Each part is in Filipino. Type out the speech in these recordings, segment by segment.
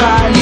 by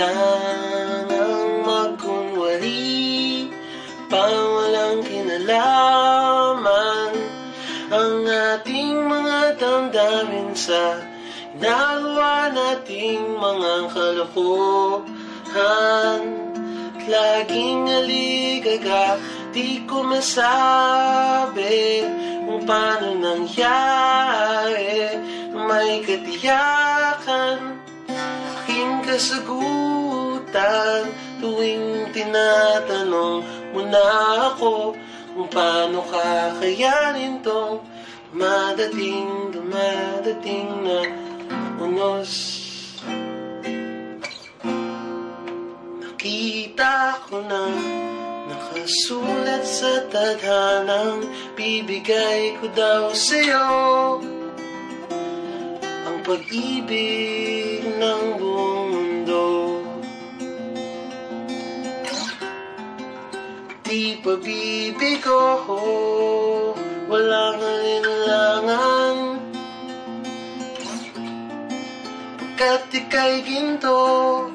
kailangang magkunwari Pa walang kinalaman. Ang ating mga damdamin sa Nagawa nating mga kalokohan. Laging aligaga Di ko masabi Kung paano nangyari. May katiyakan kasagutan Tuwing tinatanong mo na ako Kung paano kakayanin tong Madating, dumadating na unos. Nakita ko na Nakasulat sa tadhanang Bibigay ko daw sa'yo. Ang pag-ibig ng buong pag-ibig ko. Walang alinlangan Pagkat ika'y ginto